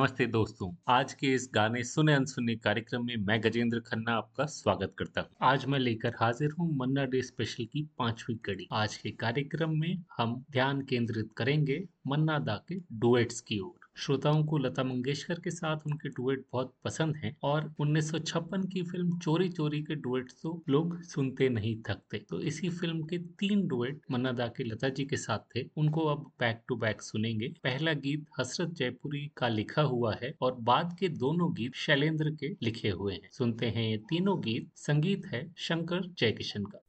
नमस्ते दोस्तों। आज के इस गाने सुने अनसुने कार्यक्रम में मैं गजेंद्र खन्ना आपका स्वागत करता हूँ। आज मैं लेकर हाजिर हूँ मन्ना डे स्पेशल की पांचवी कड़ी। आज के कार्यक्रम में हम ध्यान केंद्रित करेंगे मन्ना दा के डुएट्स की ओर। श्रोताओं को लता मंगेशकर के साथ उनके डुएट बहुत पसंद हैं और 1956 की फ़िल्म चोरी चोरी के डुएट तो लोग सुनते नहीं थकते। तो इसी फ़िल्म के तीन डुएट मन्ना दा के लता जी के साथ थे। उनको अब बैक टू बैक सुनेंगे। पहला गीत हसरत जयपुरी का लिखा हुआ है और बाद के दोनों गीत शैलेंद्र के लिखे हुए हैं। सुनते हैं ये तीनों गीत। संगीत है शंकर जयकिशन का।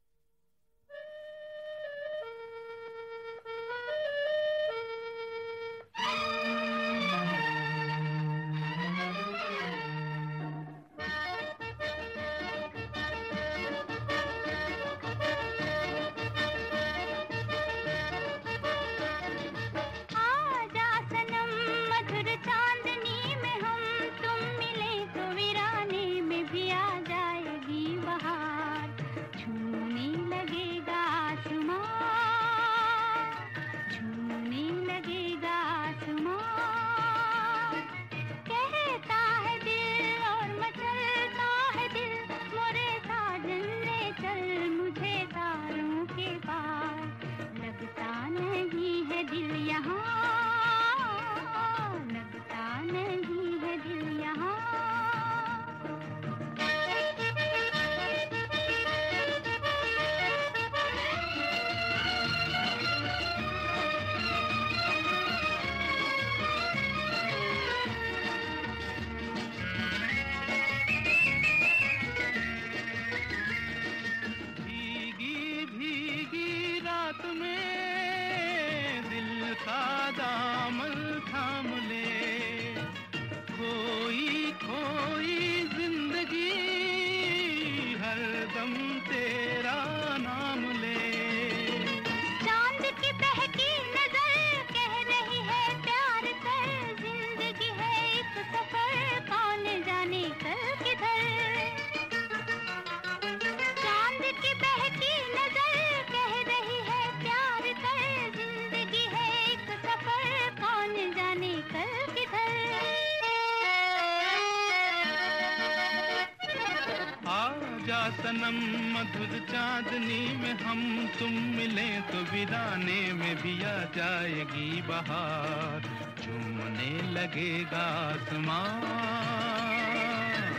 सनम मधुर चांदनी में हम तुम मिले तो विराने में भी आ जाएगी बहार। झूमने लगेगा आसमान,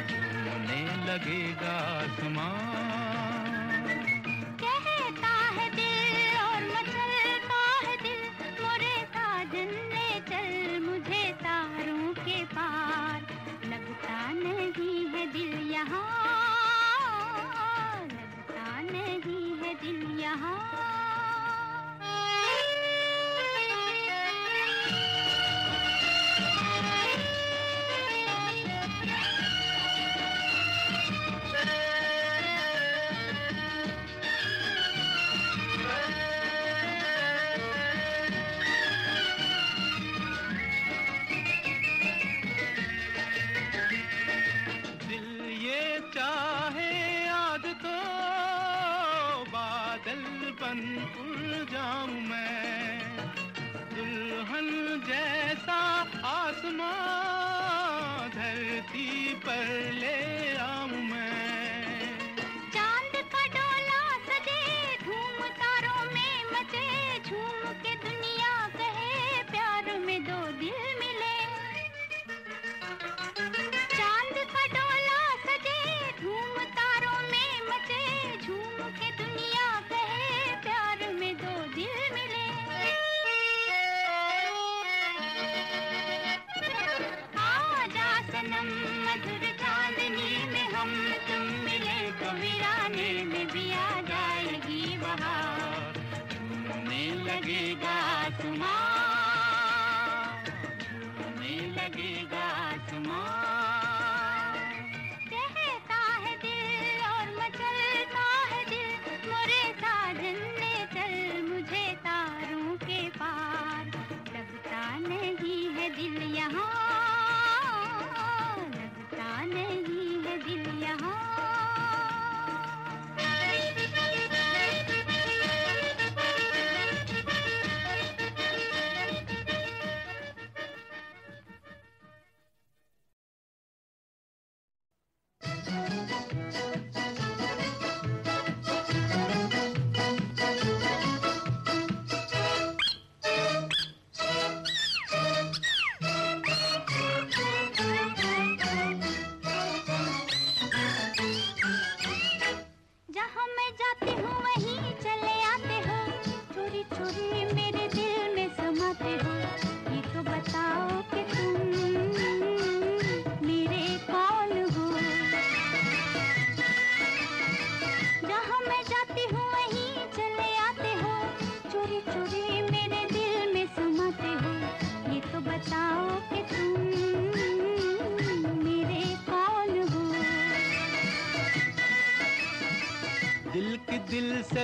झूमने लगेगा आसमान।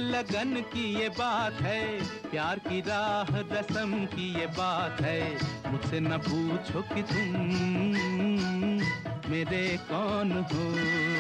लगन की ये बात है, प्यार की राह रसम की ये बात है। मुझसे न पूछो कि तुम मेरे कौन हो?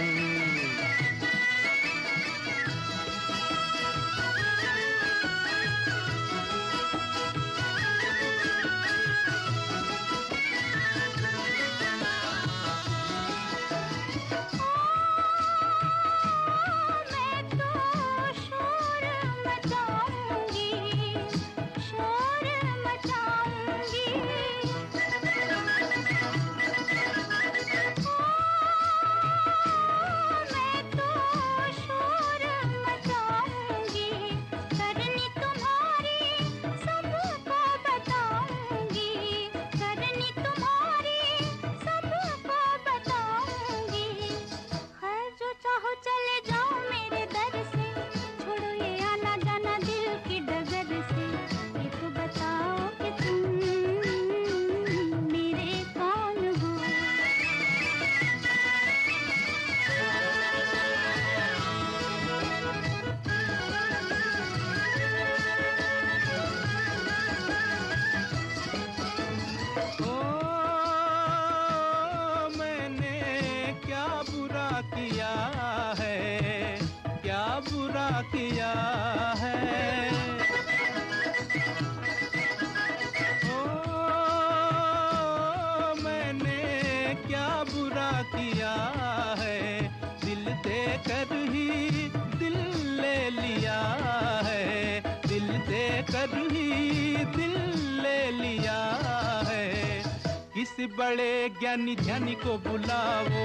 किसी बड़े ज्ञानी ज्ञानी को बुलाओ।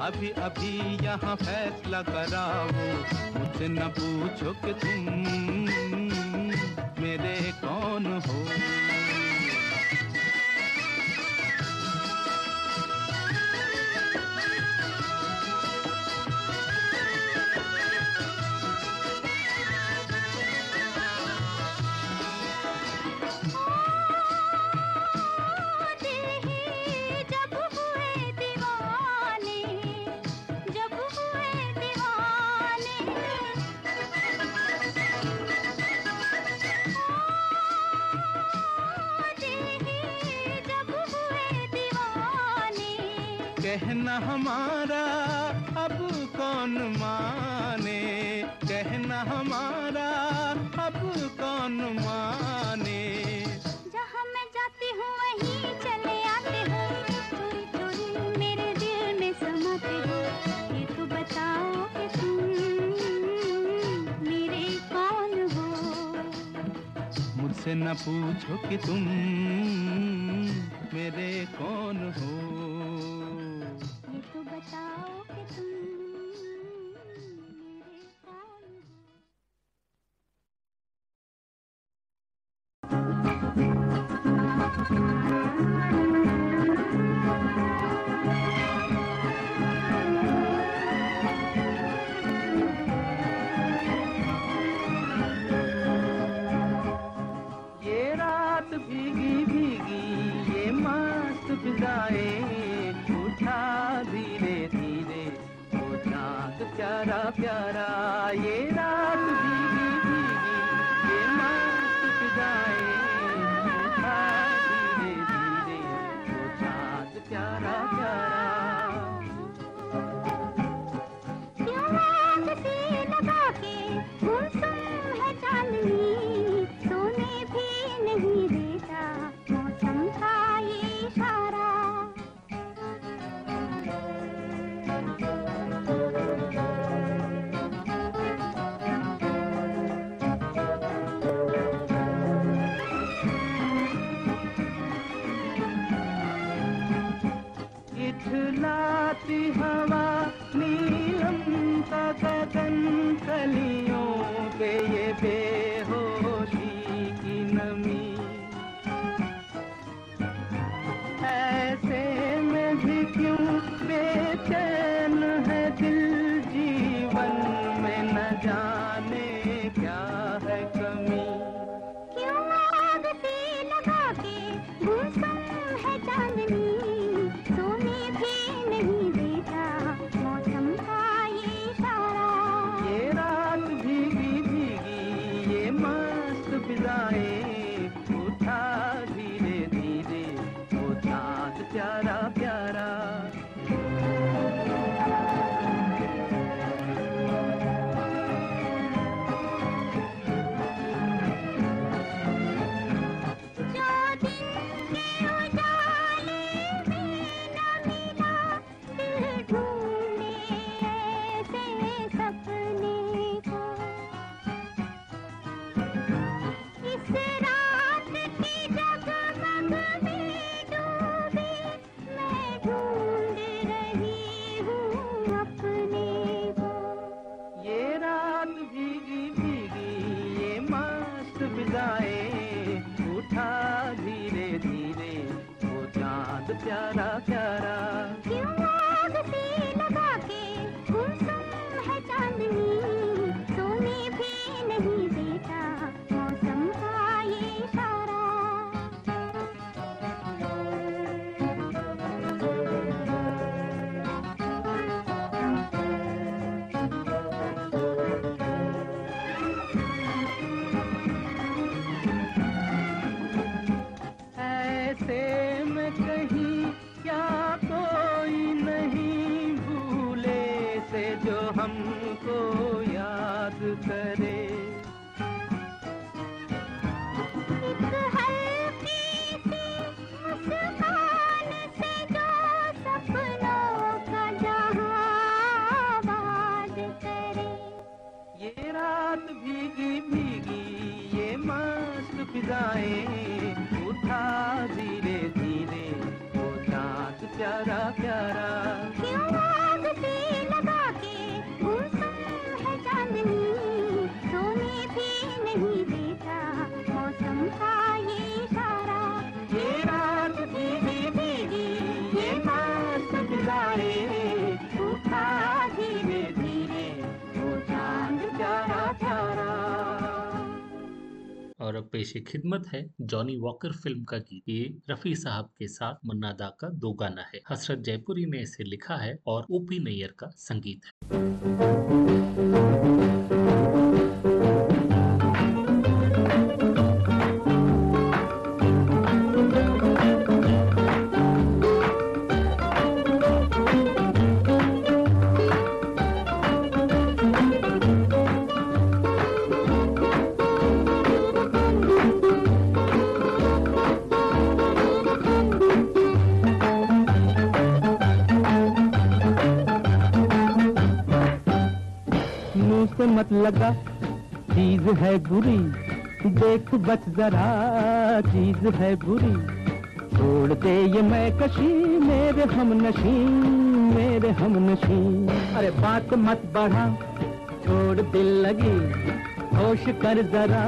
अभी अभी यहाँ फैसला कराओ। मुझसे न पूछो कि तुम मेरे कौन हो? ना पूछो कि तुम मेरे कौन हो? ये तो बताओ कि तुम पेशे खिदमत है। जॉनी वॉकर फ़िल्म का गीत। ये रफी साहब के साथ मन्ना दा का दो गाना है। हसरत जयपुरी ने इसे लिखा है और ओपी नैयर का संगीत है। लगा, चीज़ है बुरी, देख बच जरा, चीज़ है बुरी। छोड़ दे ये मैं कशी, मेरे हम नशी, मेरे हम नशी। अरे बात मत बढ़ा, छोड़ दिल लगी, होश कर जरा,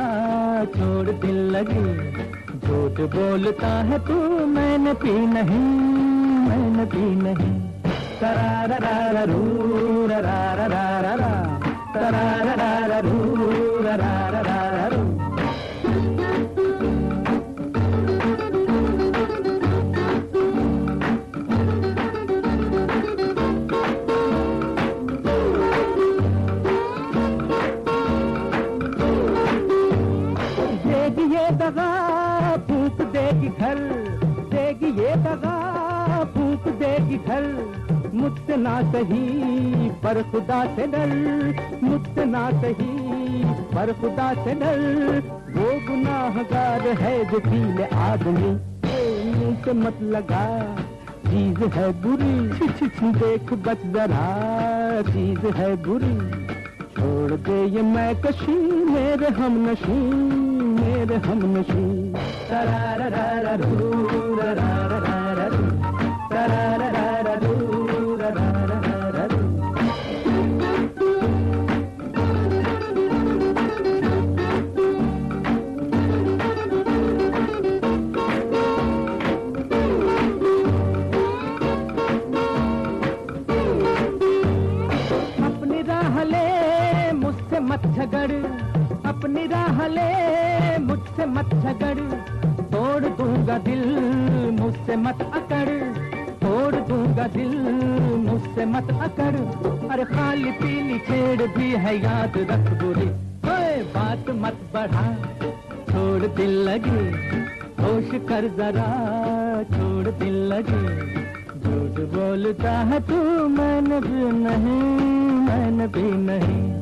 छोड़ दिल लगी। झूठ बोलता है तू, मैंने पी नहीं, मैंने पी नहीं। ra ra ra ra ra मुझसे ना सही पर खुदा से डर मुझसे ना सही पर खुदा से डर वो गुनाहगार है जो आदमी से मत लगा चीज़ है बुरी देख बच जरा चीज़ है बुरी छोड़ दे ये मैं कशी मेरे हम नशी मेरे हम नशी तरारारारू, मत झगड़ अपनी राह ले मुझसे मत झगड़। तोड़ दूँगा दिल मुझसे मत अकड़। तोड़ दूँगा दिल मुझसे मत अकड़। अरे खाली पीली छेड़ भी है याद रख बुरी। ओए, बात मत बढ़ा, छोड़ दिल लगी। होश कर जरा, छोड़ दिल लगी। झूठ बोलता है तू, मैंने भी नहीं, मैंने भी नहीं।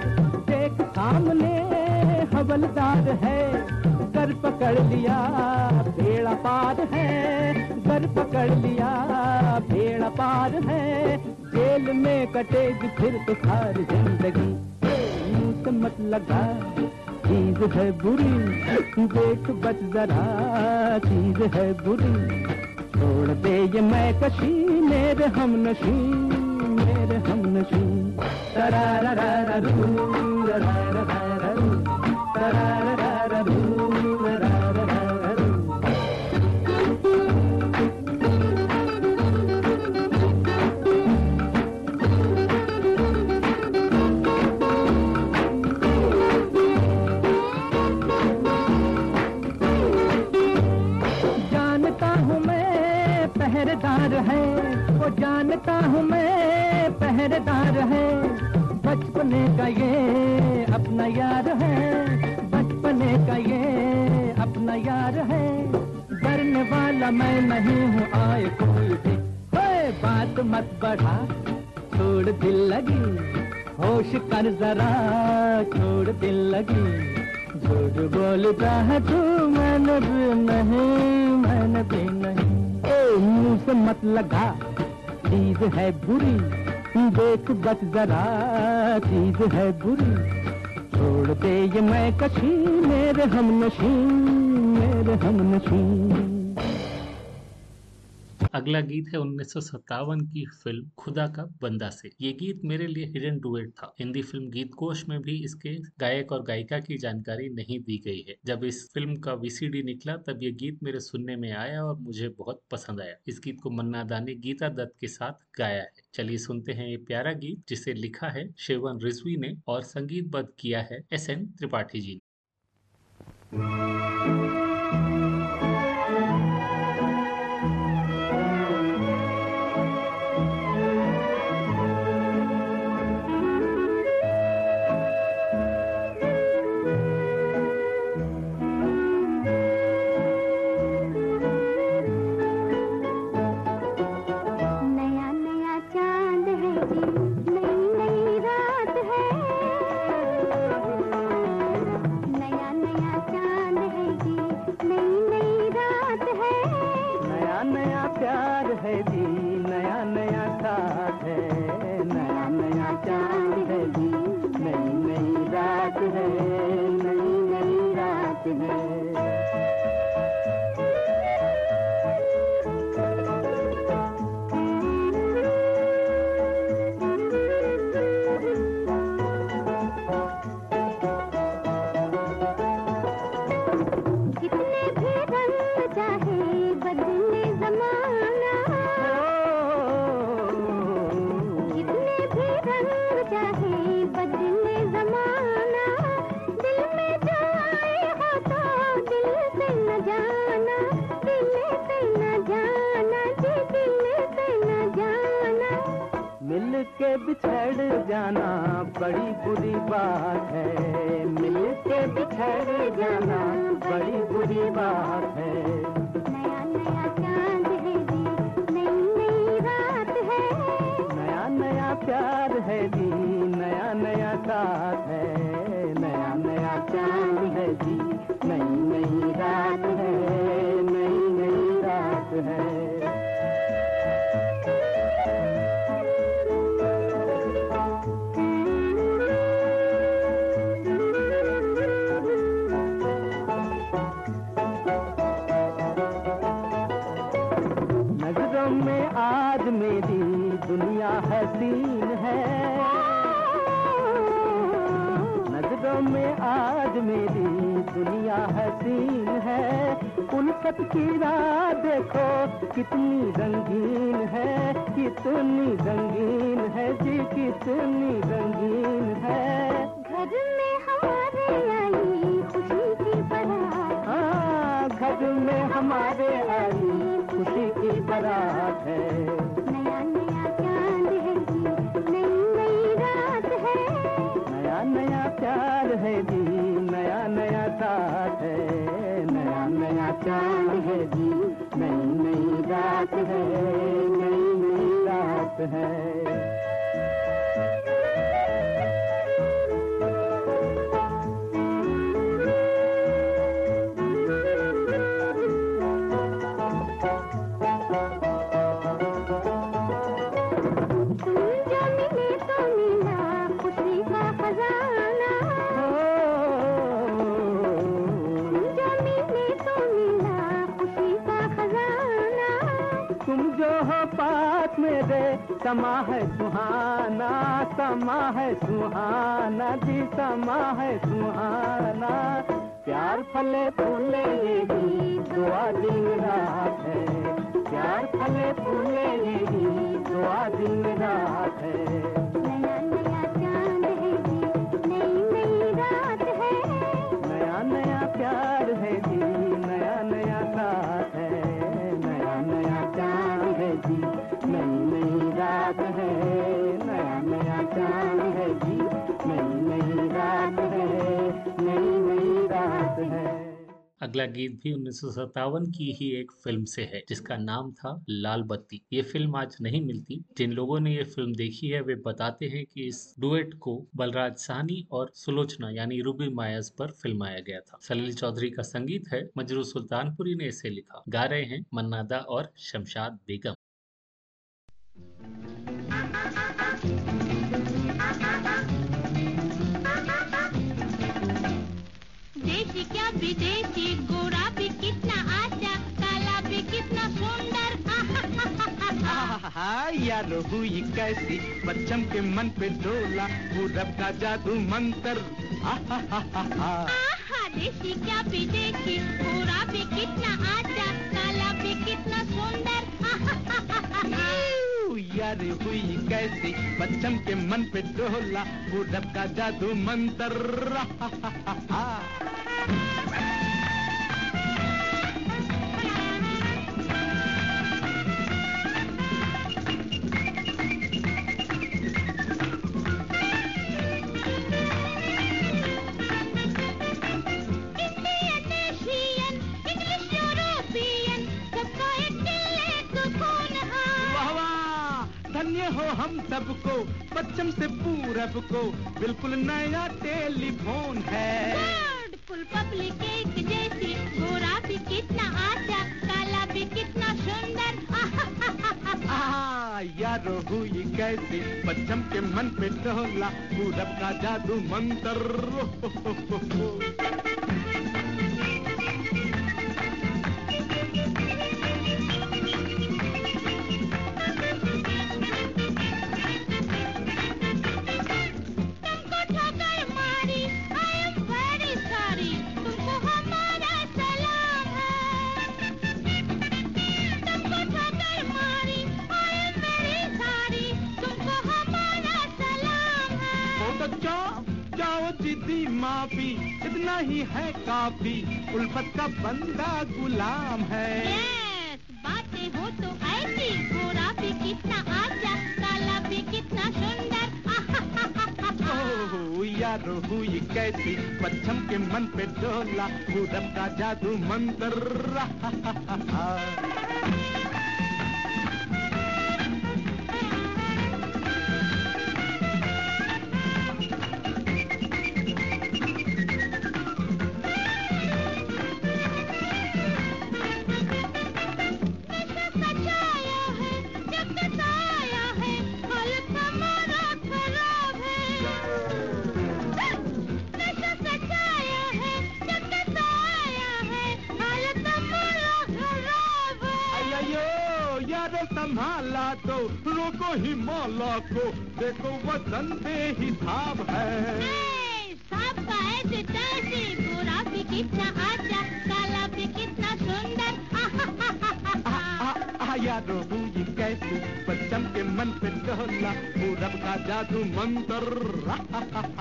पकड़ लिया, बेड़ा पार है, घर पकड़ लिया भेड़ पार है। जेल में कटेगी फिर तो सारी ज़िंदगी। मत लगा, चीज़ है बुरी देख बच जरा, चीज़ है बुरी। छोड़ दे ये मैं कशी, मेरे हम नशी, मेरे हम नशी। तरा रा रा तरा वो जानता हूँ मैं, पहरेदार है। बचपने का ये अपना यार है। बचपने का ये अपना यार है। डरने वाला मैं नहीं हूँ, आए कोई भी। बात मत बढ़ा, छोड़ दिल लगी। होश कर जरा, छोड़ दिल लगी। झूठ बोलता है तू, मैंने भी नहीं, मैंने भी नहीं। ए, मुँह से मत लगा। चीज़ है बुरी, देख बच जरा, चीज़ है बुरी। छोड़ दे ये मैं कशी, मेरे हम नशी मेरे हम नशी अगला गीत है उन्नीस सौ सत्तावन की फ़िल्म खुदा का बंदा से। ये गीत मेरे लिए हिडन डुएट था। हिंदी फ़िल्म गीत कोश में भी इसके गायक और गायिका की जानकारी नहीं दी गई है। जब इस फ़िल्म का वीसीडी निकला, तब ये गीत मेरे सुनने में आया और मुझे बहुत पसंद आया। इस गीत को मन्ना दा ने गीता दत्त के साथ गाया है। चलिए सुनते हैं ये प्यारा गीत, जिसे लिखा है शेवन रिजवी ने और संगीतबद्ध किया है एस एन त्रिपाठी जी ने। है। समा है सुहाना, समा है सुहाना जी, समा है सुहाना। प्यार फले फूले यही दुआ दिन रात है। प्यार फले फूले यही दुआ दिन रात अगला गीत भी उन्नीस सौ सत्तावन की ही एक फ़िल्म से है, जिसका नाम था लाल बत्ती। ये फ़िल्म आज नहीं मिलती। जिन लोगों ने ये फ़िल्म देखी है, वे बताते हैं कि इस डुएट को बलराज सहनी और सुलोचना यानी रूबी मायस पर फिल्माया गया था। सलील चौधरी का संगीत है, मजरू सुल्तानपुरी ने इसे लिखा। गा रहे हैं मन्नादा और शमशाद बेगम। विदेशी गोरा भी कितना आशा काला भी कितना सुंदर। हुई कैसी बच्चम के मन पे डोला पूरब का जादू मंत्र। देशी क्या विदेशी गोरा भी कितना आशा काला भी कितना सुंदर। यार हुई कैसी बच्चम के मन पे डोला पूरब का जादू मंत्र। धन्य हो हम सबको पश्चिम से पूरब को। बिल्कुल नया टेलीफोन है। फुल पब्लिक एक जैसी गोरा भी कितना आशा काला भी कितना सुंदर। यारो हुई कैसी पश्चिम के मन पे डोला पूरब का जादू मंत्र। ही काफ़ी। उल्फत का बंदा गुलाम है। यस बातें हो तो ऐसी गोरा भी कितना आशा काला भी कितना सुंदर। ओह, यारो हुई कैसी? पश्चिम के मन पे डोला पूरब का जादू मंत्र ही मौला को देखो वतन बेहिसाब है ए, सांप का ऐसे तैसे गोरा भी कितना आशा काला भी कितना सुंदर हुई कैसी पश्चिम के मन पे डोला पूरब का जादू मंत्र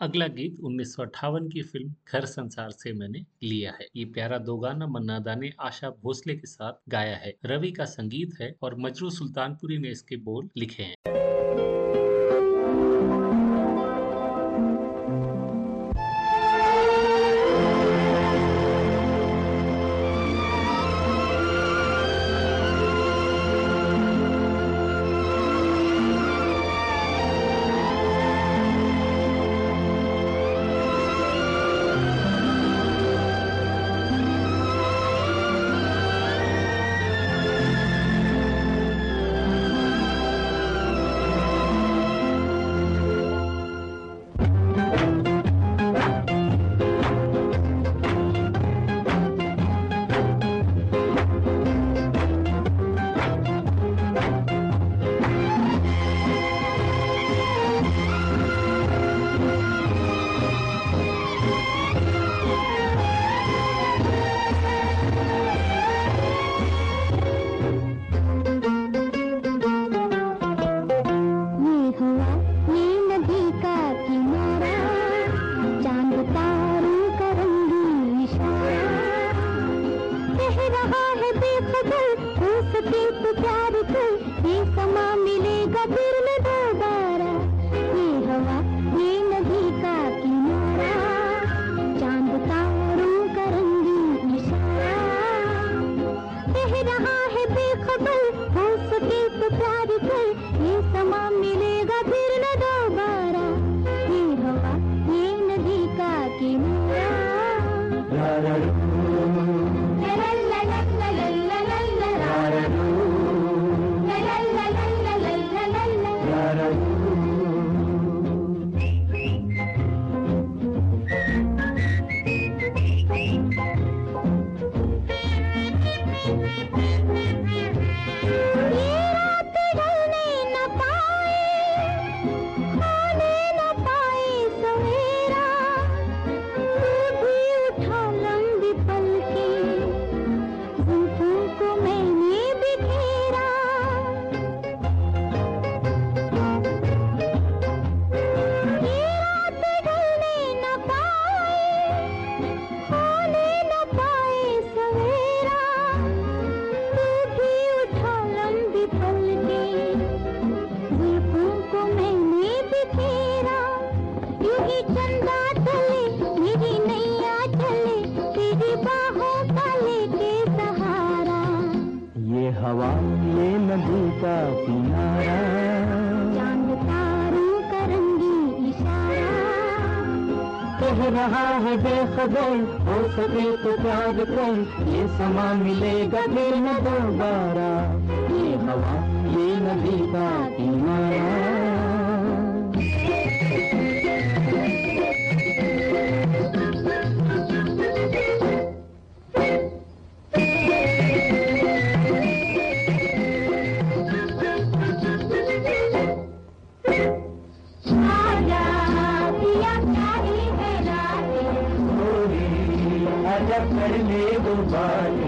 अगला गीत उन्नीस सौ अट्ठावन की फ़िल्म घर संसार से मैंने लिया है। ये प्यारा दो गाना मन्नादा ने आशा भोसले के साथ गाया है। रवि का संगीत है और मजरू सुल्तानपुरी ने इसके बोल लिखे हैं। खबर हो सके तो प्यार कर। ये समान मिलेगा दिल में दोबारा my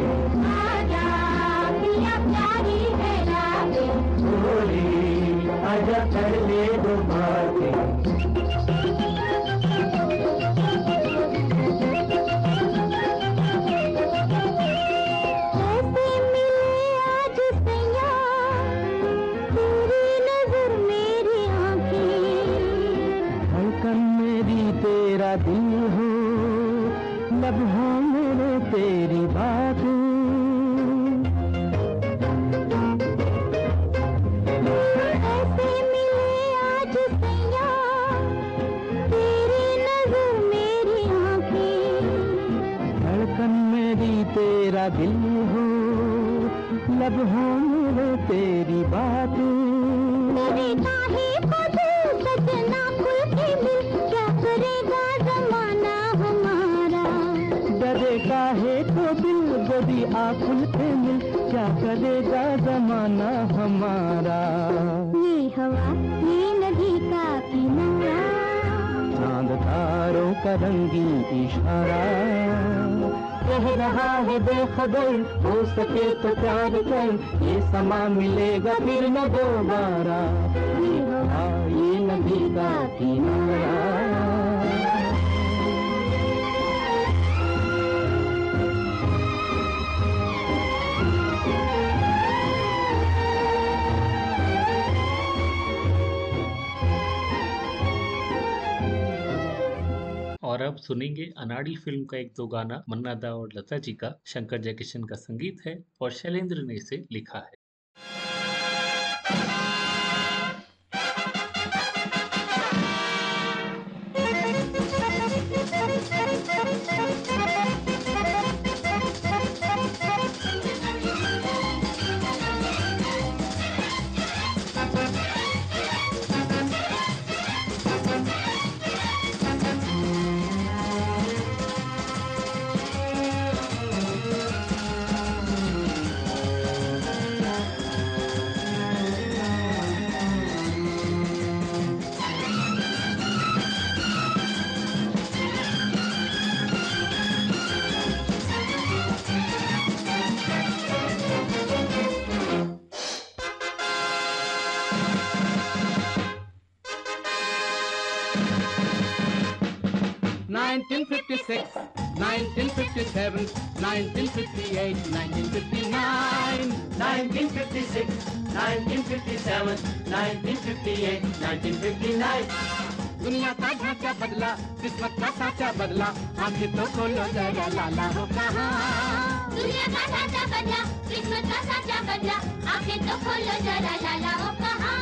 सुनेंगे अनाड़ी फ़िल्म का एक दो गाना मन्ना दा और लता जी का, शंकर जयकिशन का संगीत है और शैलेंद्र ने इसे लिखा है। दुनिया का ढांचा बदला, किस्मत का साचा बदला, हम आँखें तो लो जाएगा लाला हो कहा? दुनिया का ढांचा बदला, किस्मत का साचा बदला आँखें तो लो जाएगा लाला हो कहा?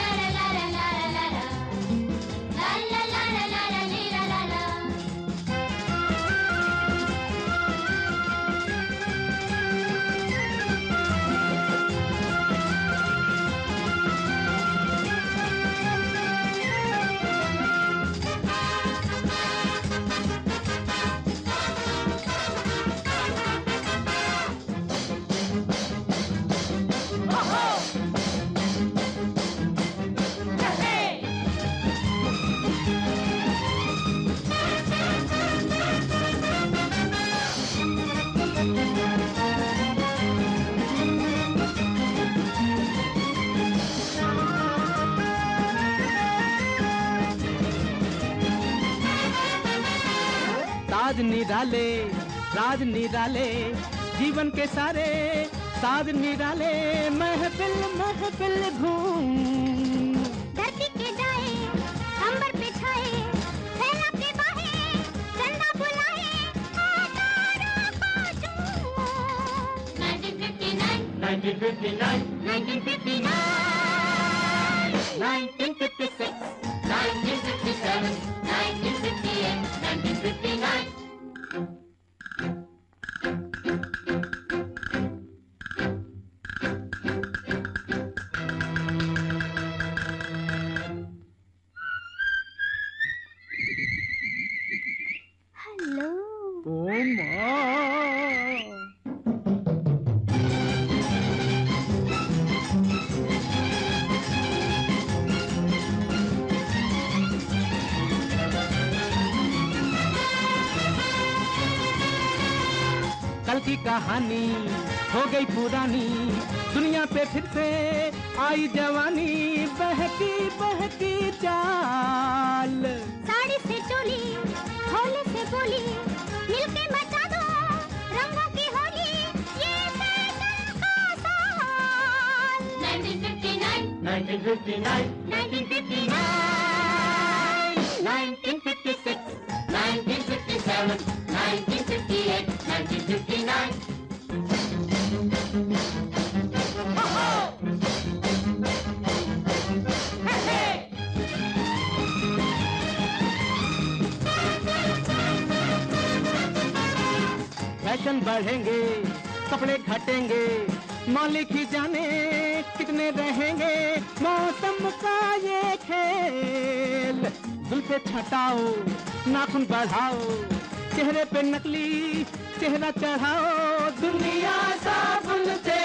निराले राज निराले जीवन के सारे साज निराले महफिल महफिल घूम धरती के जाए अंबर पे छाए फैला के बाहें चंदा बुलाए आ तारों को चूमो 1959 1959, 1959 1956, 1957, 1958, 1959. Thank you. आई जवानी बहकी बहकी चाल। साड़ी से चोली होली से बोली मिलके मचा दो रंगों की होली ये का साल। 1959 1959, 1959 1956, 1957, 1958, 1959. फ़ैशन बढ़ेंगे कपड़े घटेंगे मालिक ही जाने कितने रहेंगे। मौसम का ये खेल जुल्फे छटाओ नाखून बढ़ाओ चेहरे पे नकली चेहरा चढ़ाओ। दुनिया साबुन से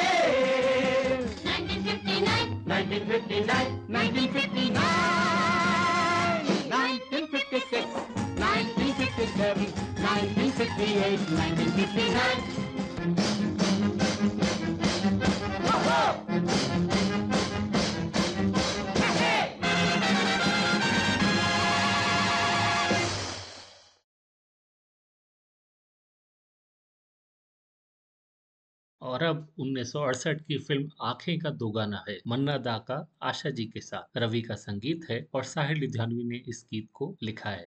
1959 1959, 1959 1956 1957 1958 1959 और अब 1968 की फ़िल्म आँखें का दो गाना है, मन्ना दा का आशा जी के साथ। रवि का संगीत है और साहिल लुधियानवी ने इस गीत को लिखा है।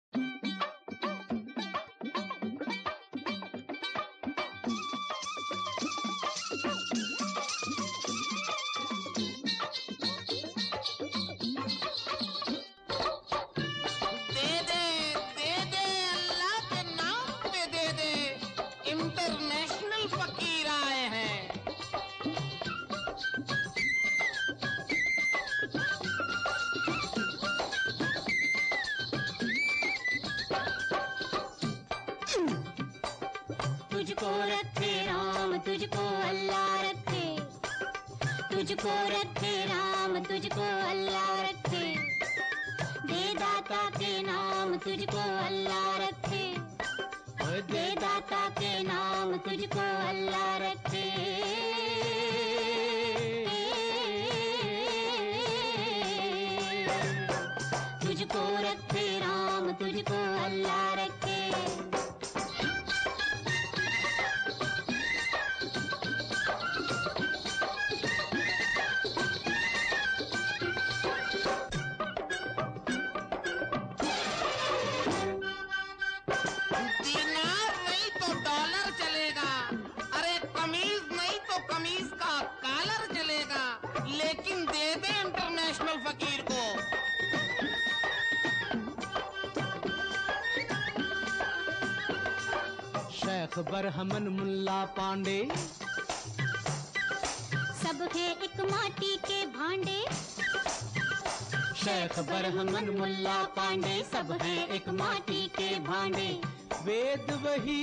शेख बरहमन मुल्ला पांडे। सब है एक माटी के भांडे। शेख बरहमन मुल्ला पांडे सब है एक माटी के भांडे। वेद वही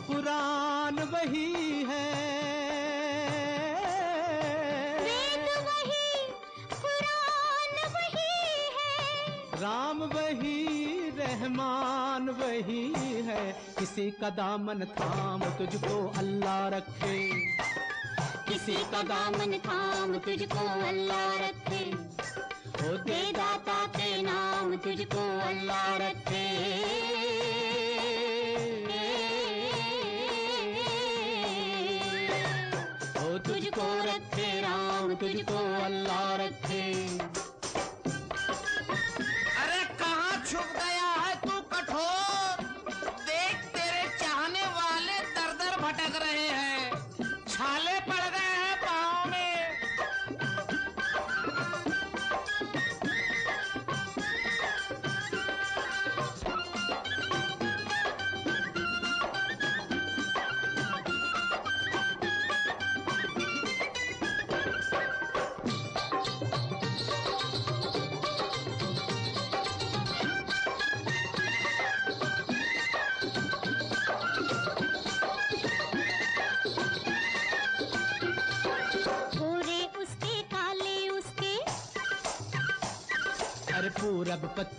पुराण वही है। वेद वही कुरान वही है। राम वही रहमान। वही है। किसी का दामन थाम तुझको अल्लाह रखे। किसी का दामन थाम तुझको अल्लाह रखे। ओ दे दाता के नाम तुझको अल्लाह रखे। ओ तुझको रखे राम, तुझको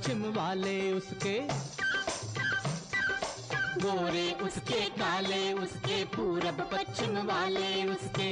पश्चिम वाले उसके गोरे उसके काले उसके पूरब पश्चिम वाले उसके।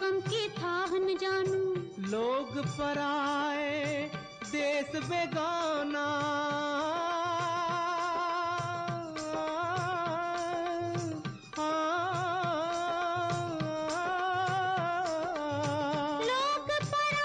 गम की थाह न जानू। लोग पराए देश बेगाना। लोग पराए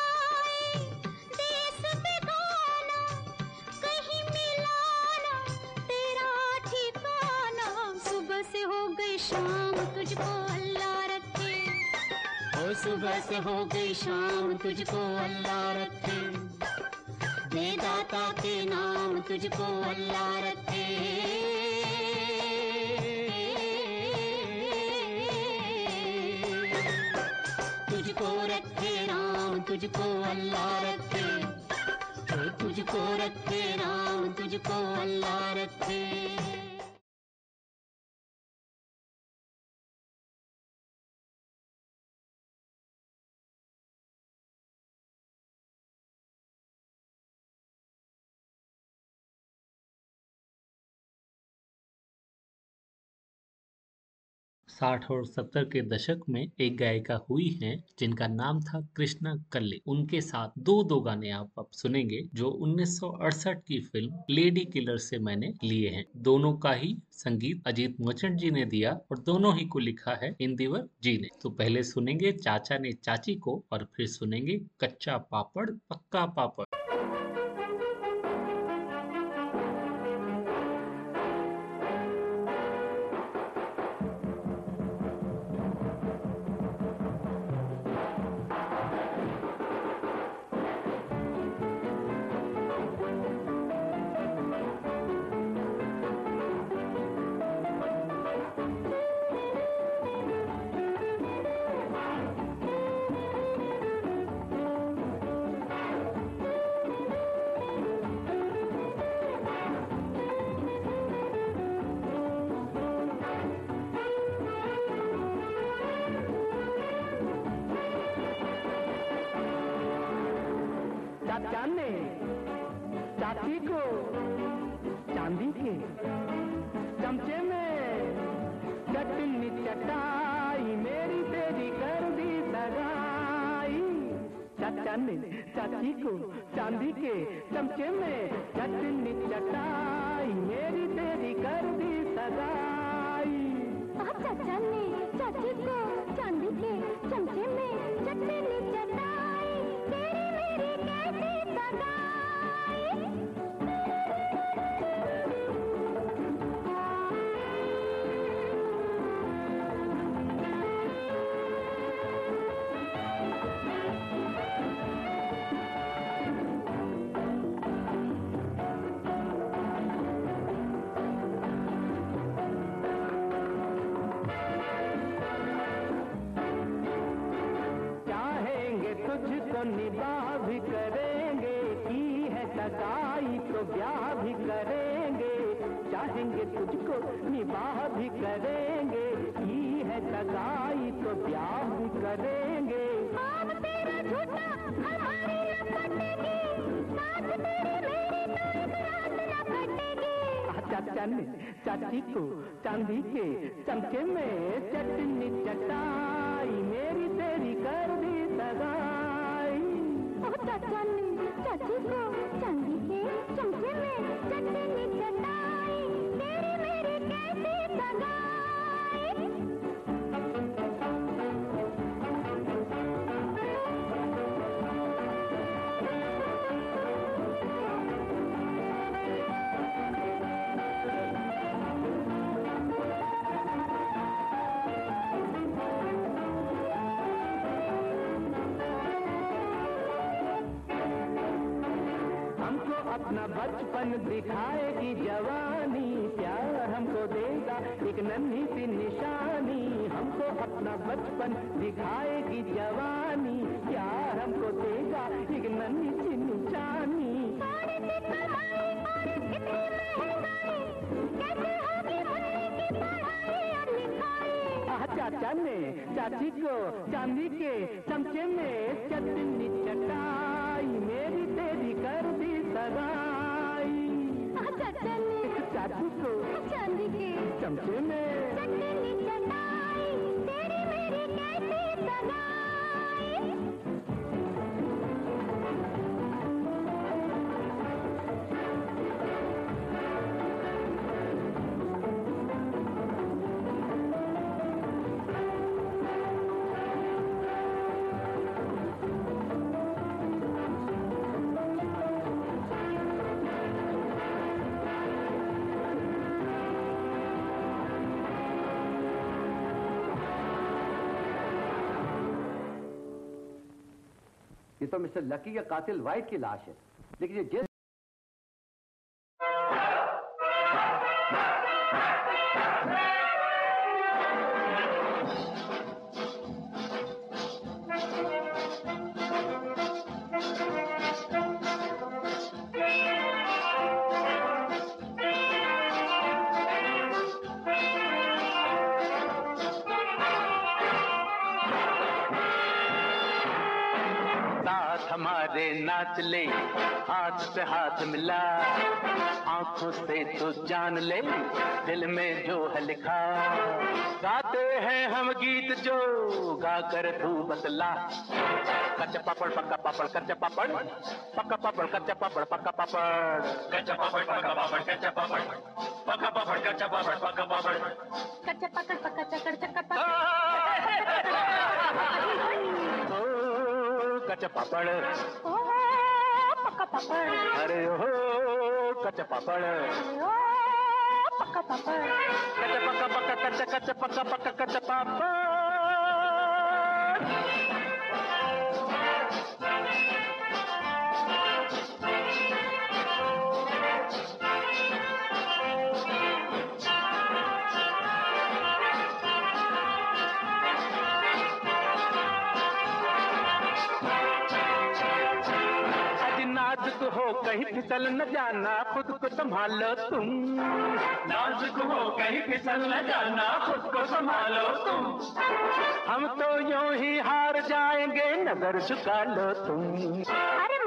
सुबह से हो गई शाम, तुझको अल्लाह रखे। वेदाता के नाम तुझको अल्लाह रखे। तुझको रखे राम, तुझको अल्लाह रखे। तुझको रखे राम, तुझको अल्लाह साठ और सत्तर के दशक में एक गायिका हुई हैं, जिनका नाम था कृष्णा कल्ले। उनके साथ दो दो गाने आप अब सुनेंगे, जो 1968 की फ़िल्म लेडी किलर से मैंने लिए हैं। दोनों का ही संगीत अजीत मोचन जी ने दिया और दोनों ही को लिखा है इंदिवर जी ने। तो पहले सुनेंगे चाचा ने चाची को और फिर सुनेंगे कच्चा पापड़, पक्का पापड़। चाचा ने चाची को चांदी के चमचे में चटनी चटाई, मेरी तेरी कर दी सगाई। चाचा ने चाची को चांदी के चमचे में चटनी चटाई, मेरी तेरी कर दी सगाई। चाचा ने चाची को चांदी के चमचे में चटनी तुझको निबाह भी करेंगे। की है सगाई तो ब्याह भी करेंगे। अब तेरा झूठा हमारी न पटेगी साथ तेरी मेरी तो एक रात न कटेगी। चाचा को चांदी के चमके में चटनी चटाई मेरी तेरी कर दी सगाई। ओ चाची को चांदी के चमके में चटनी बचपन दिखाएगी जवानी प्यार हमको देगा एक नन्ही सी निशानी। हमको अपना बचपन दिखाएगी जवानी प्यार हमको देगा एक नन्ही सी निशानी। चाचा ने चाची को चांदी के चमचे में चटनी चटाई मेरी तेरी कर दी सगाई। चाची को चांदी के चमचे में। चटनी चटाई तेरी मेरी कैसी सगाई। तो मिस्टर लकी का कातिल वाइट की लाश है। लेकिन ये जिस जान ले दिल में जो है लिखा। गाते हैं हम गीत जो गा कर तू बतला। कच्चा पापड़ पक्का पापड़ कच्चा पापड़। पक्का पापड़ कच्चा पापड़ पक्का पापड़। कच्चा पापड़ पक्का पापड़ कच्चा पापड़। पक्का पापड़ कच्चा पापड़ पक्का पापड़। कच्चा पकड़ पक्का पकड़ ओ, कच्चा पापड़। पक्का पापड़। अरे हो कच्चा पापड़। paka papa. Kaca paka paka kaca kaca paka paka kaca papa. कहीं फिसल न जाना खुद को संभालो तुम। नाजुक हो कहीं फिसल न जाना खुद को संभालो तुम। हम तो यूँ ही हार जाएँगे नज़र झुका लो तुम। अरे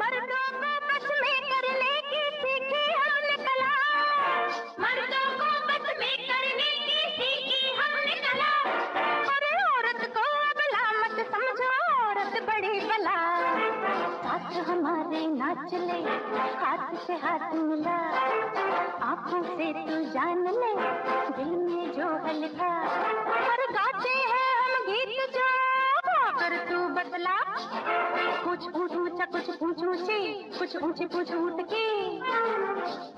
साथ हमारे नाच ले, हाथ से हाथ मिला। आँखों से तू जान ले, दिल में जो हल था और गाते हैं हम गीत जो कर तू। बतला कुछ ऊंच ऊँचा कुछ ऊंच ऊँची कुछ ऊँची कुछ ऊँट की।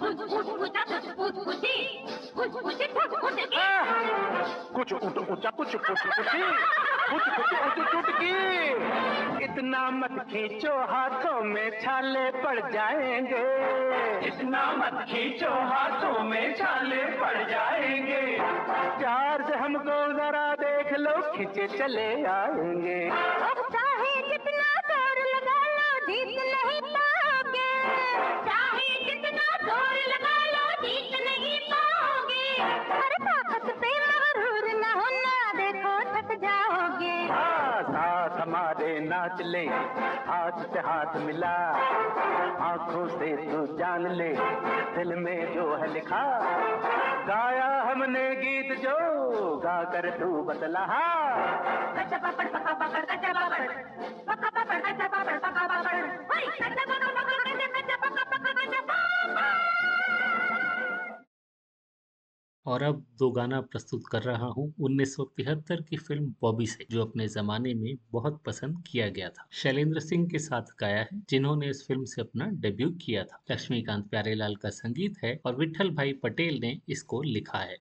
कुछ ऊंच ऊँचा कुछ ऊंच ऊँची कुछ ऊँची कुछ ऊँट की। कुछ ऊँट ऊँचा कुछ कुछ कुछ कुछ कुछ ऊंच टूट की। इतना मत खींचो हाथों में छाले पड़ जाएँगे। इतना मत खींचो हाथों में छाले पड़ जाएँगे। प्यार से हमको जरा देख लो खींचे चले आएँगे। जितना ज़ोर लगा लो, जीत नहीं पाओगे। चाहे जितना ज़ोर लगा लो, जीत नहीं पाओगे। हर ताकत नाच ले हाथ से हाथ मिला। आँखों से तू जान ले, दिल में जो है लिखा। गाया हमने गीत जो गा कर तू कच्चा पापड़। और अब दो गाना प्रस्तुत कर रहा हूँ। उन्नीस सौ तिहत्तर की फ़िल्म बॉबी से, जो अपने जमाने में बहुत पसंद किया गया था। शैलेंद्र सिंह के साथ गाया है, जिन्होंने इस फ़िल्म से अपना डेब्यू किया था। लक्ष्मीकांत प्यारेलाल का संगीत है और विठल भाई पटेल ने इसको लिखा है।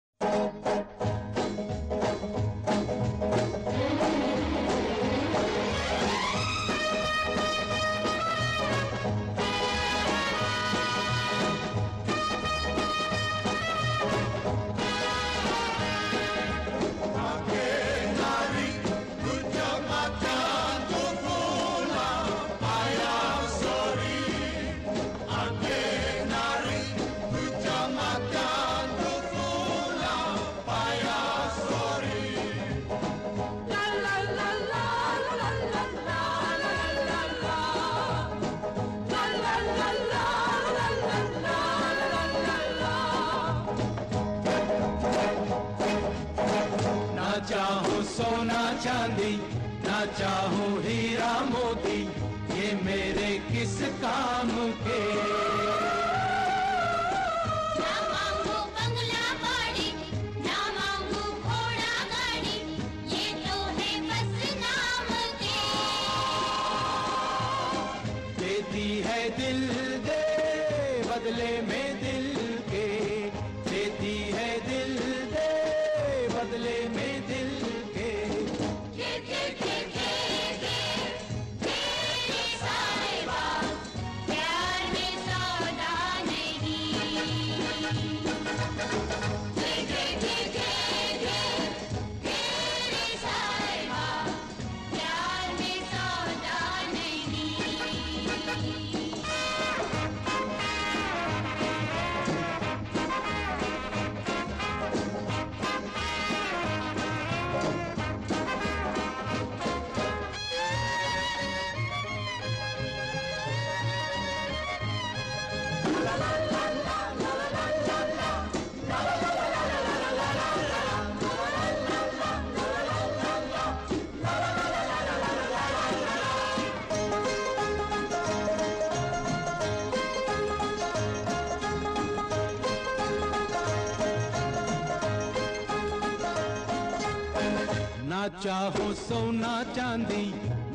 चाहो सोना चांदी,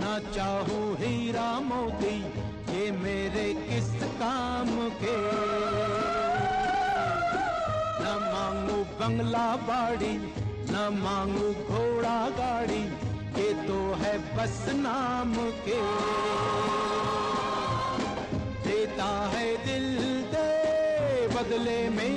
ना चाहो हीरा मोती, ये मेरे किस काम के? न मांगू बंगला बाड़ी, न मांगू घोड़ा गाड़ी, ये तो है बस नाम के। देता है दिल दे बदले में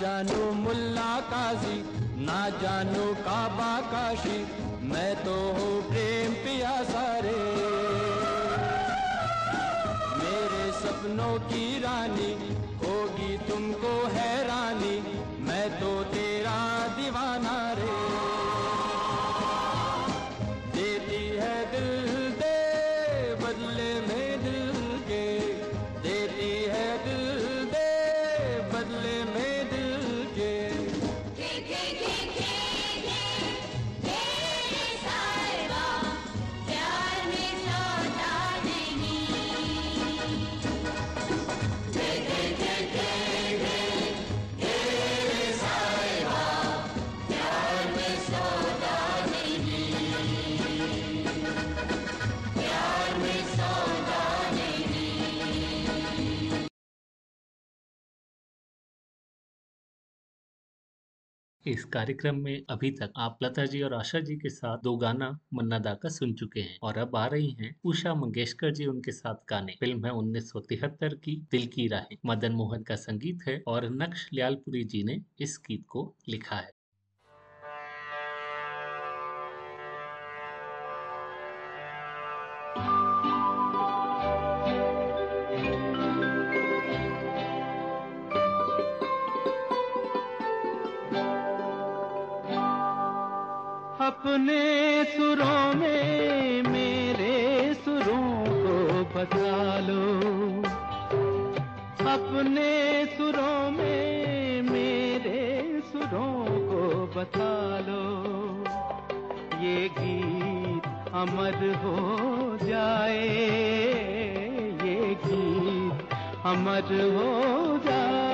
जानू मुल्ला काजी ना जानू काबा काशी। इस कार्यक्रम में अभी तक आप लता जी और आशा जी के साथ दो गाना मन्ना दा का सुन चुके हैं और अब आ रही हैं उषा मंगेशकर जी उनके साथ गाने। फ़िल्म है उन्नीस सौ तिहत्तर की दिल की राहें। मदन मोहन का संगीत है और नक्श लियालपुरी जी ने इस गीत को लिखा है। अपने सुरों में मेरे सुरों को बता लो। ये गीत अमर हो जाए, ये गीत अमर हो जाए।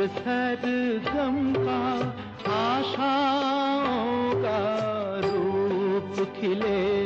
सुर गम का आशाओं का रूप खिले।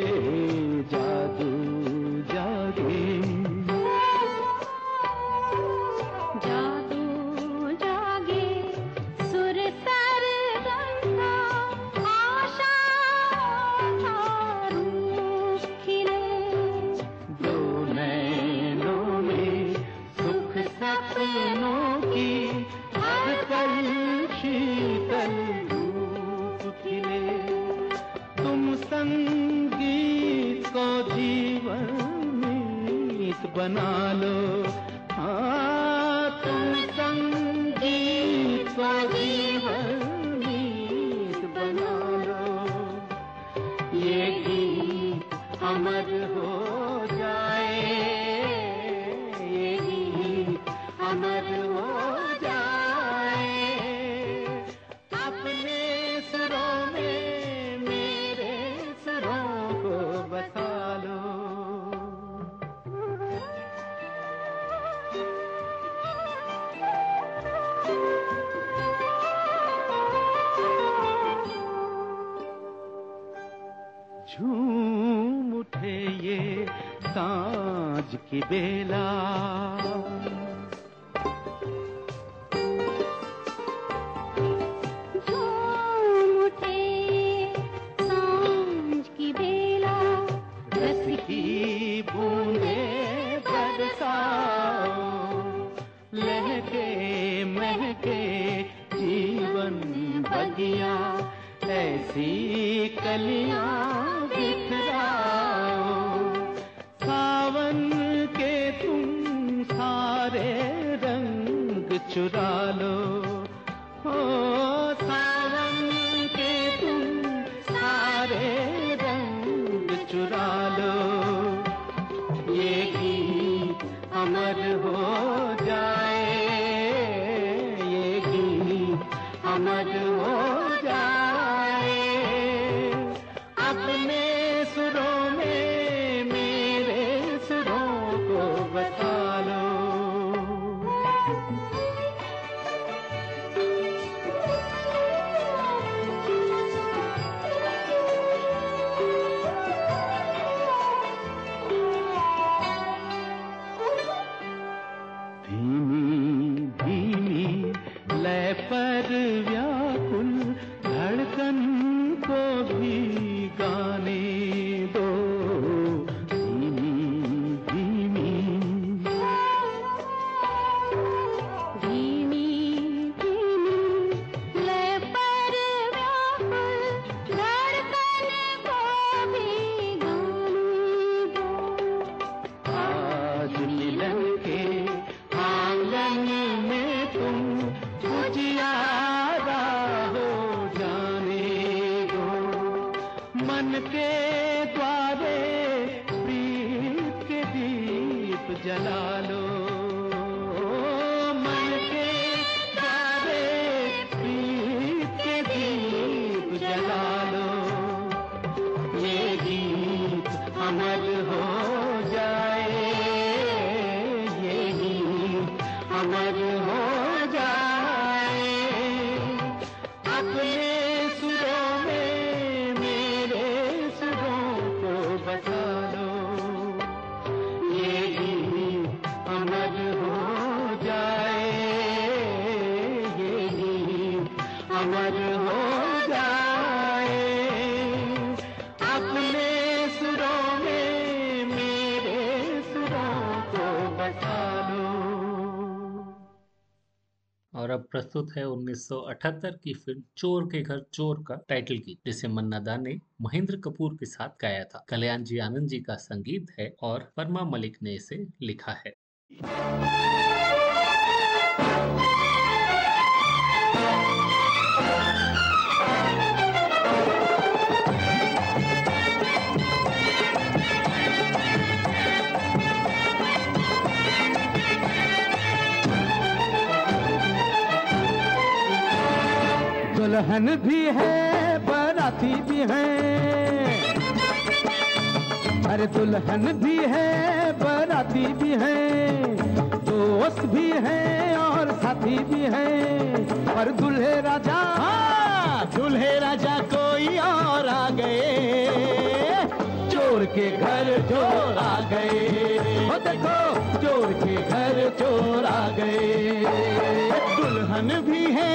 प्रस्तुत है 1978 की फ़िल्म चोर के घर, चोर का टाइटल गीत जिसे मन्ना दा ने महेंद्र कपूर के साथ गाया था। कल्याण जी आनंद जी का संगीत है और परमा मलिक ने इसे लिखा है। दुल्हन भी है, बाराती भी है। अरे दुल्हन भी है, बाराती भी है। दोस्त भी है और साथी भी है। और दूल्हे राजा हाँ दूल्हे राजा कोई और आ गए। चोर के घर चोर आ गए। ओ देखो, चोर के घर चोर आ गए। दुल्हन भी है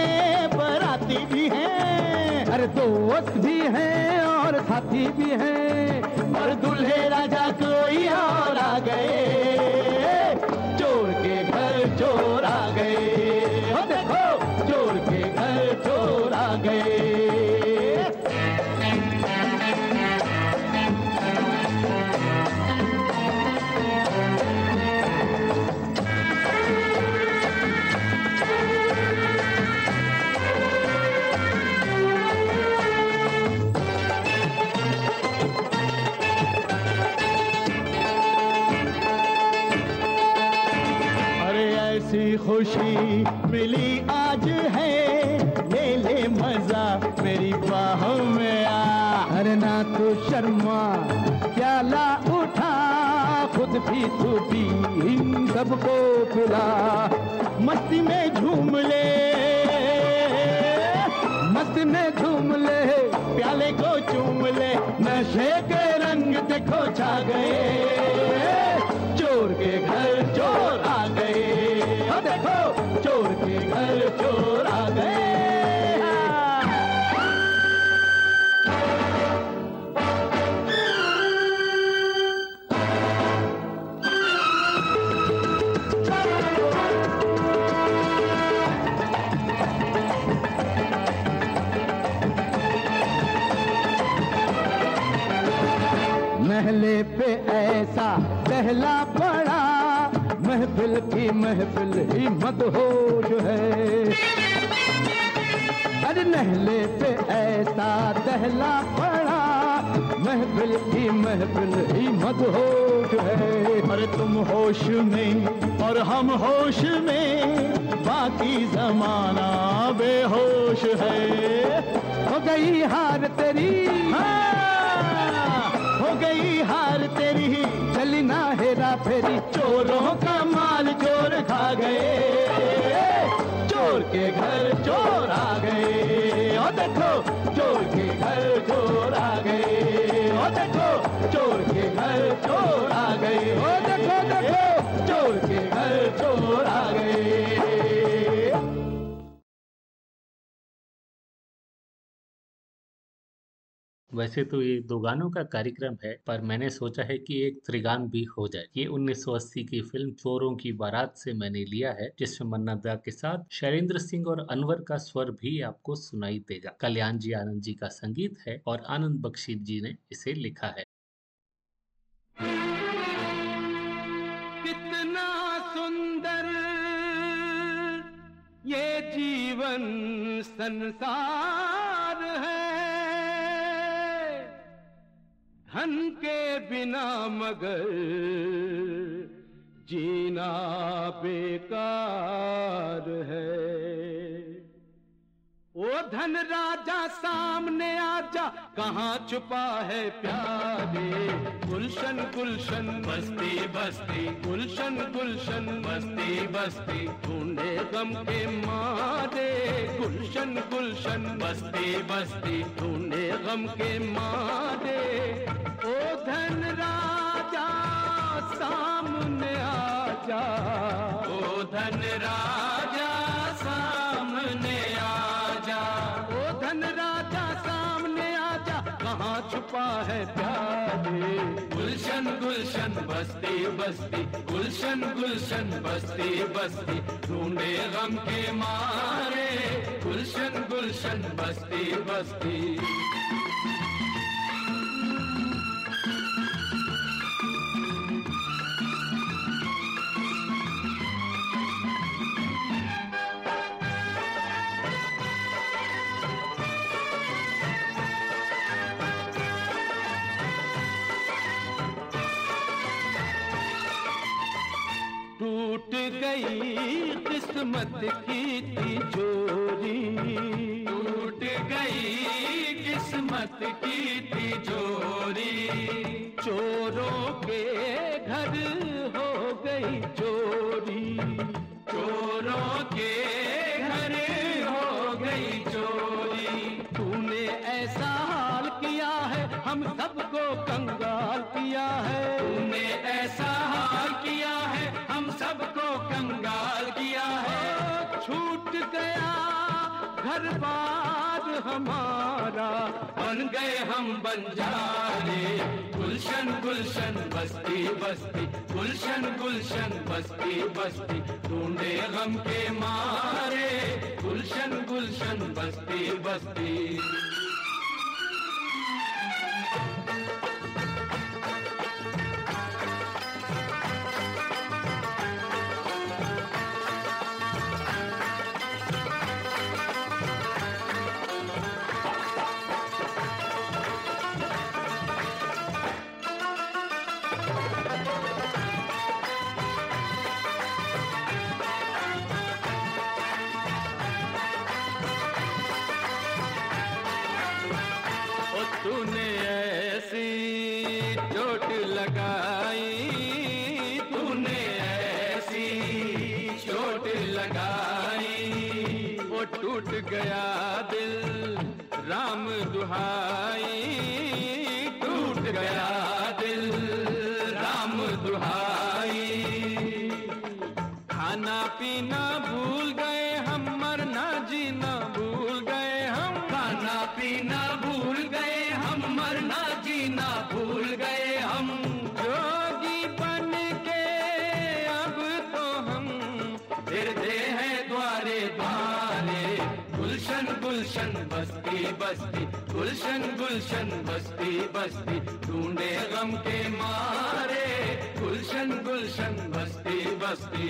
बाराती भी है, अरे दोस्त भी है, और साथी भी है। और दूल्हे राजा कोई और आ गए, चोर के घर चोर आ गए। देखो, चोर के घर चोर आ गए। महफिल की महफिल ही मदहोश है। अरे नहले पे ऐसा दहला पड़ा। महफिल की महफिल ही मदहोश है। अरे तुम होश में और हम होश में बाकी जमाना बेहोश है। हो गई हार तेरी। हाँ, देखो चोर के घर चोर आ गए। ओ देखो देखो। चोर के घर चोर आ गए। वैसे तो ये दो गानों का कार्यक्रम है, पर मैंने सोचा है कि एक त्रिगान भी हो जाए। ये 1980 की फ़िल्म चोरों की बारात से मैंने लिया है, जिसमें मन्ना दा के साथ शैलेंद्र सिंह और अनवर का स्वर भी आपको सुनाई देगा। कल्याण जी आनंद जी का संगीत है और आनंद बख्शी जी ने इसे लिखा है। कितना सुंदर ये जीवन संसार है। धन के बिना मगर जीना बेकार है। ओ धन राजा सामने आजा कहाँ छुपा है प्यारे गुलशन गुलशन। बस्ती बस्ती। गुलशन गुलशन। बस्ती बस्ती। ढूंढे गम के मारे गुलशन गुलशन। बस्ती बस्ती। ढूंढे गम के मारे ओ धन राजा सामने आजा। ओ धन राजा गुलशन गुलशन, बस्ती बस्ती। गुलशन गुलशन, बस्ती बस्ती। ढूंढे गम के मारे। गुलशन गुलशन, बस्ती बस्ती। टूट गई किस्मत की थी तिजोरी टूट गई किस्मत की थी तिजोरी चोरों के घर हो गई चोरी। चोरों के घर हो गई चोरी। तूने ऐसा हाल किया है हम सबको कंगाल किया है। तूने ऐसा हाल किया घर बार हमारा। बन गए हम बंजारे गुलशन गुलशन, बस्ती बस्ती। गुलशन गुलशन, बस्ती बस्ती। ढूंढे गम के मारे। गुलशन गुलशन, बस्ती बस्ती। लगाई। वो टूट गया दिल राम दुहाई। गुलशन बस्ती बस्ती ढूंढे गम के मारे। गुलशन गुलशन बस्ती बस्ती।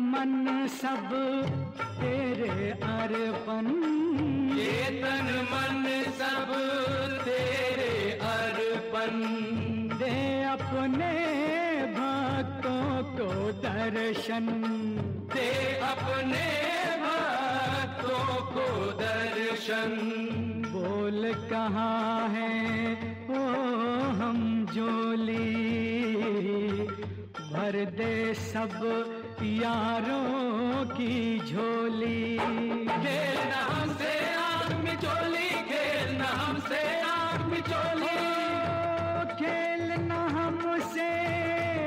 मन सब तेरे अर्पण। ये तन मन सब तेरे अर्पण। दे अपने भक्तों को दर्शन। दे अपने भक्तों को दर्शन। बोल कहाँ है ओ हम जोली भर दे सब यारों की झोली। खेलना हमसे आग में चोली। खेलना हमसे आग में चोली खेलना हमसे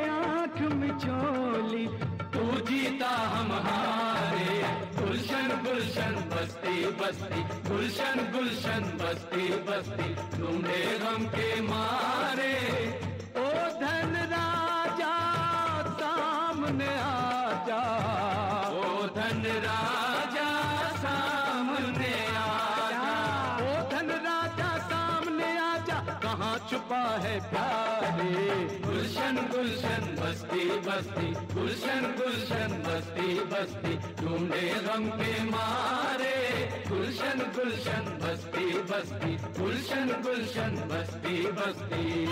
आँख में चोली। तू जीता हम हारे। गुलशन गुलशन बस्ती बस्ती। गुलशन गुलशन बस्ती बस्ती। ढूंढे गम के मारे। ओ धन राजा सामने आजा बस्ती, गुलशन गुलशन बस्ती बस्ती, ढूंढे गम के मारे। गुलशन गुलशन बस्ती बस्ती, गुलशन गुलशन बस्ती बस्ती।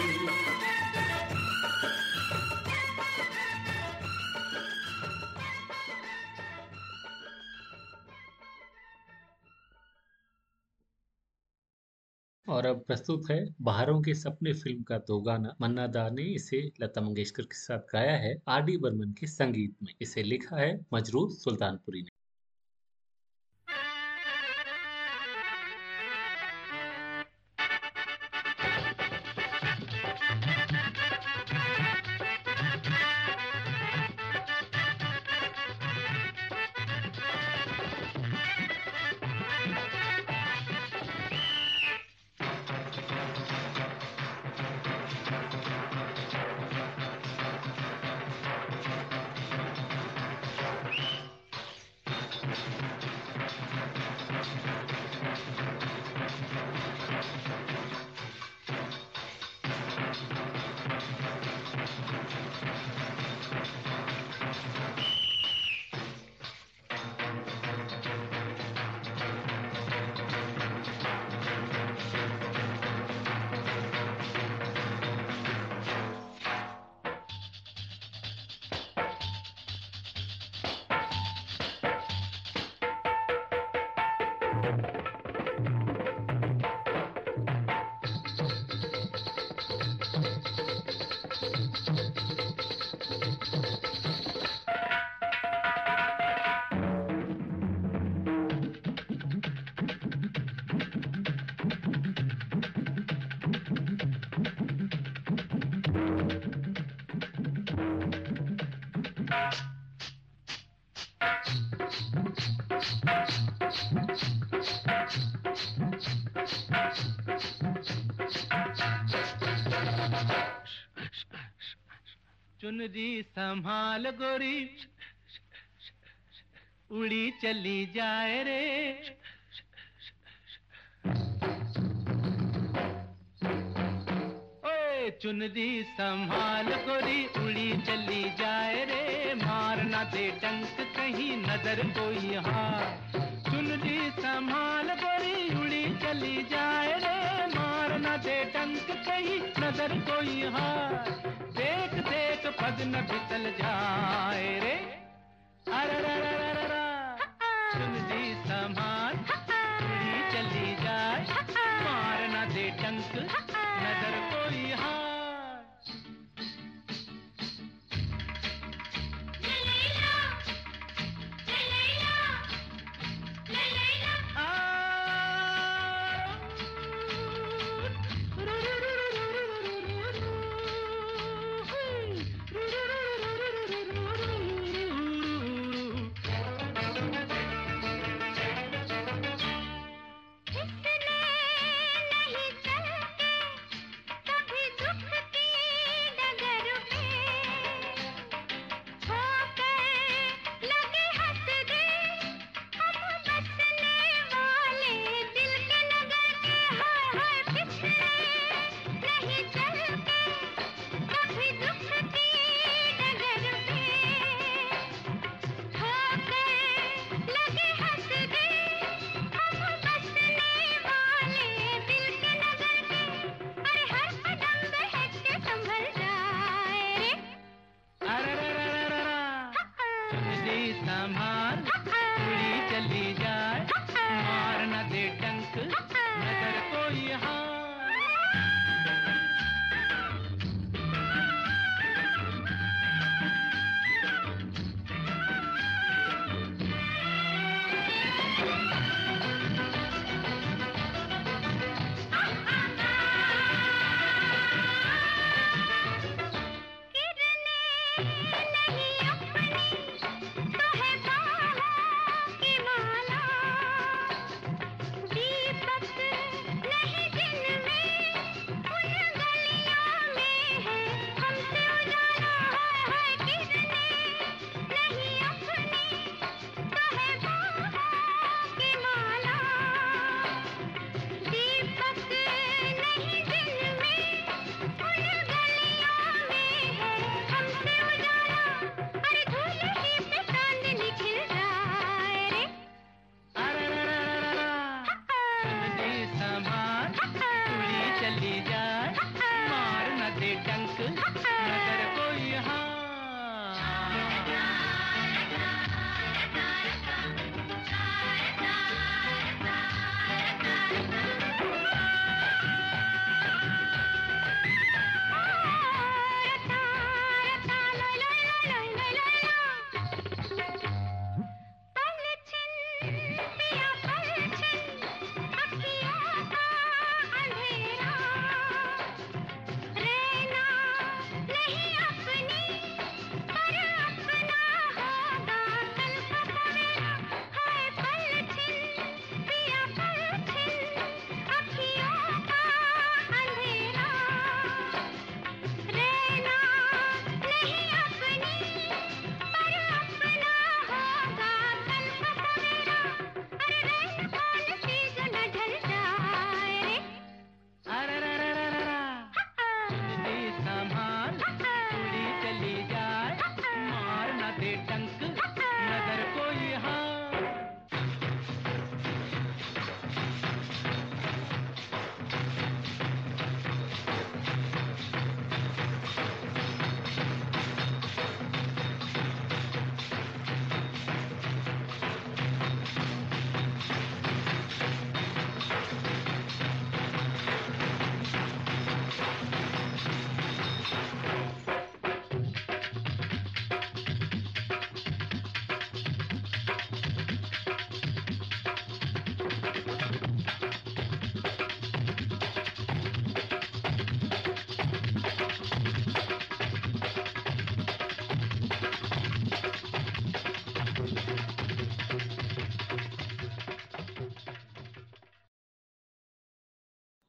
और अब प्रस्तुत है बाहरों के सपने फ़िल्म का दो गाना मन्ना दा ने इसे लता मंगेशकर के साथ गाया है आर डी बर्मन के संगीत में। इसे लिखा है मजरूर सुल्तानपुरी ने। चली जाए रे। चुन चुनरी संभाल गोरी उड़ी चली जाए रे। मारना दे डंक कहीं नज़र कोई हार। चुनरी संभाल गोरी उड़ी चली जाए रे। मारना दे डंक कहीं नज़र कोई हार। देख देख पद न बितल जाए रे। अरे the Kennedy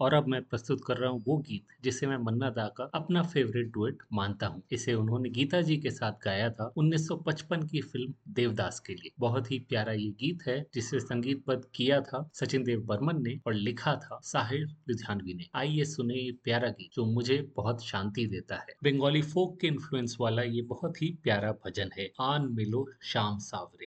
और अब मैं प्रस्तुत कर रहा हूँ वो गीत, जिसे मैं मन्ना दा का अपना फेवरेट डुएट मानता हूँ। इसे उन्होंने गीता जी के साथ गाया था 1955 की फ़िल्म देवदास के लिए। बहुत ही प्यारा ये गीत है, जिसे संगीतबद्ध किया था सचिन देव बर्मन ने और लिखा था साहिर लुधियानवी ने। आइए सुने ये प्यारा गीत, जो मुझे बहुत शांति देता है। बंगाली फोक के इन्फ्लुएंस वाला ये बहुत ही प्यारा भजन है, आन मिलो शाम सावरे।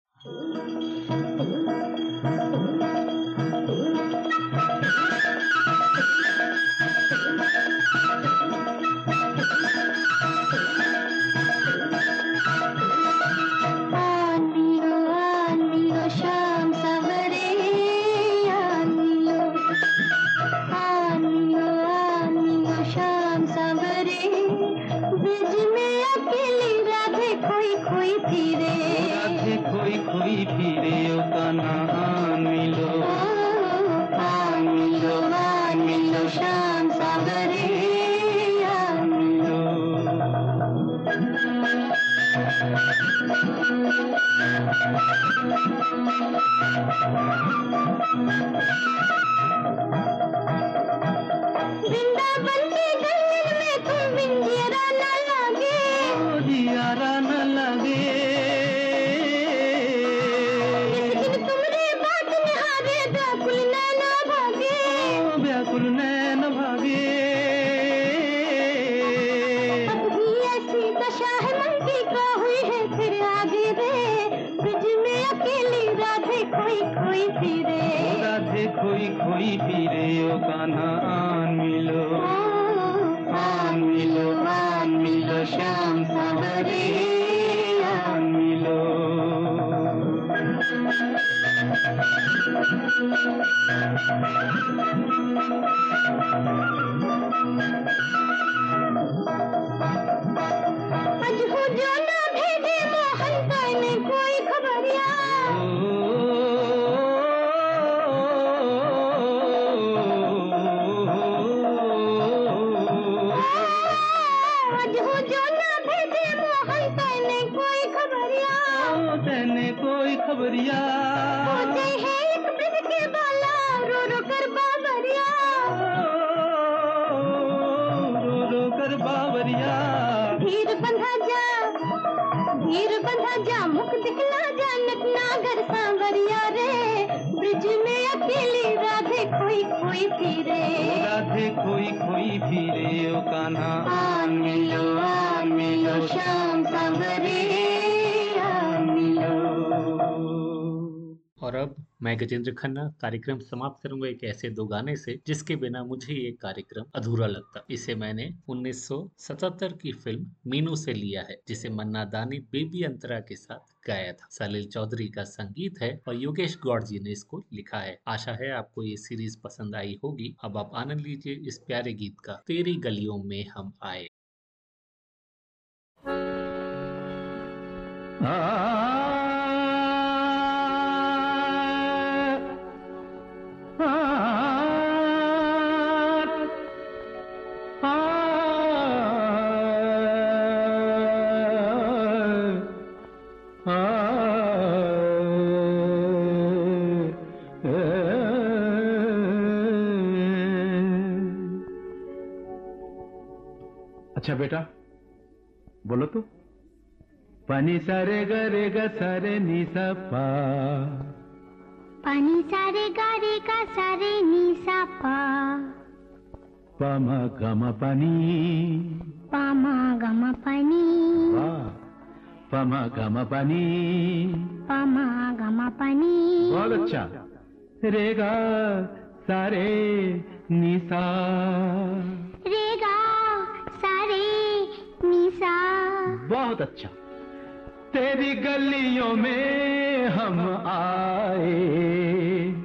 अब मैं गजेंद्र खन्ना कार्यक्रम समाप्त करूँगा एक ऐसे दो गाने से, जिसके बिना मुझे ये कार्यक्रम अधूरा लगता। इसे मैंने 1977 की फ़िल्म मीनू से लिया है, जिसे मन्ना दानी बेबी अंतरा के साथ गाया था। सलील चौधरी का संगीत है और योगेश गौड़ जी ने इसको लिखा है। आशा है आपको ये सीरीज़ पसंद आई होगी। अब आप आनंद लीजिए इस प्यारे गीत का, तेरी गलियों में हम आए। अच्छा बेटा बोलो तो पनी सारे गरे ग सारे नी सा पा पानी सारे गारे का सारे नीसा पा प म ग म पनी पामा गमा पानी पा प म ग म पनी पामा बहुत अच्छा। तेरी गलियों में हम आए।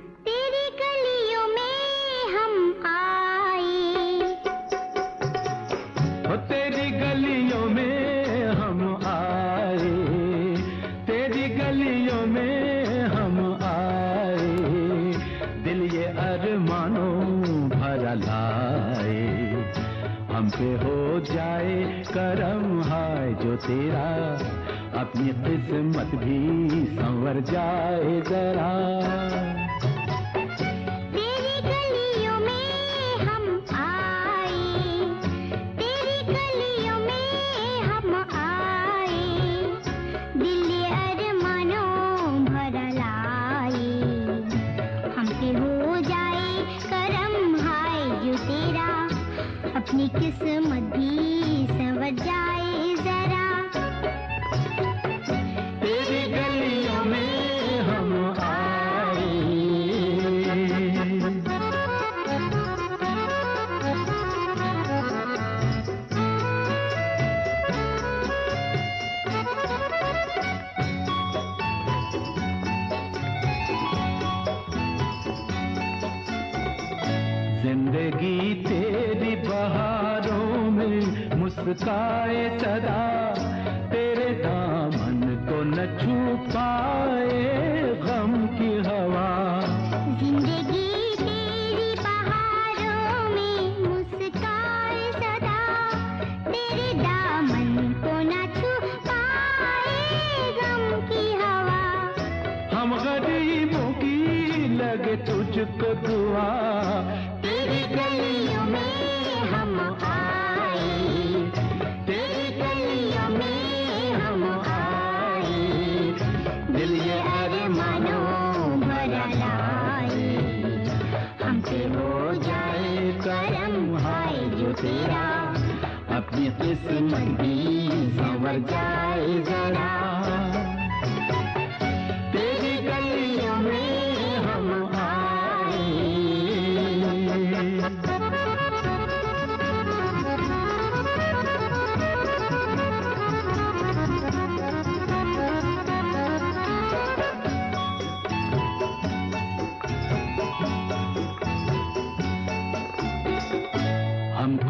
अपनी किस्मत भी संवर जाए जरा। मुस्काए सदा जा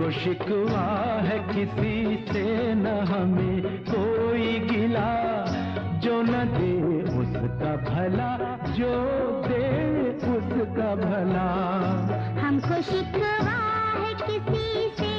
तो शिकवा है किसी से न हमें कोई गिला। जो न दे उसका भला, जो दे उसका भला। हमको शिकवा है किसी से